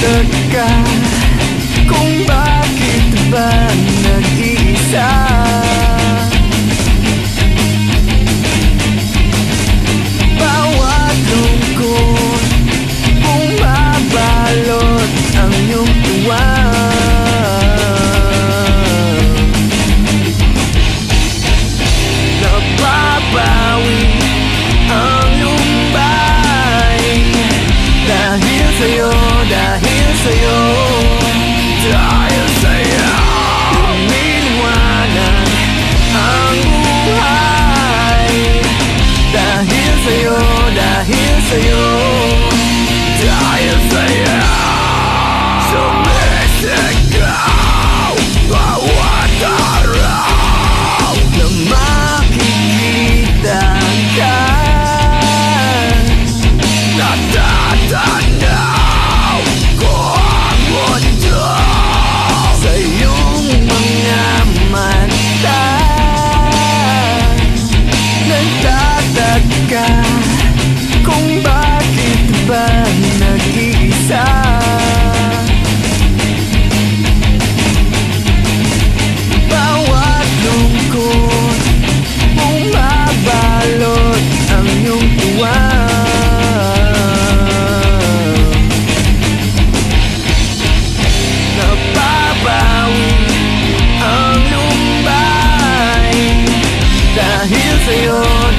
the guy Here's to you. Dying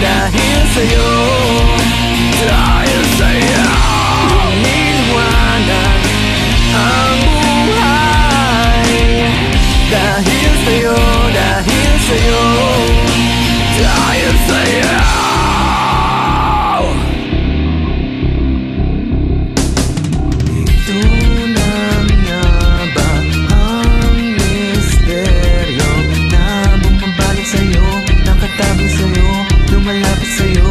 ないぜよ never see you.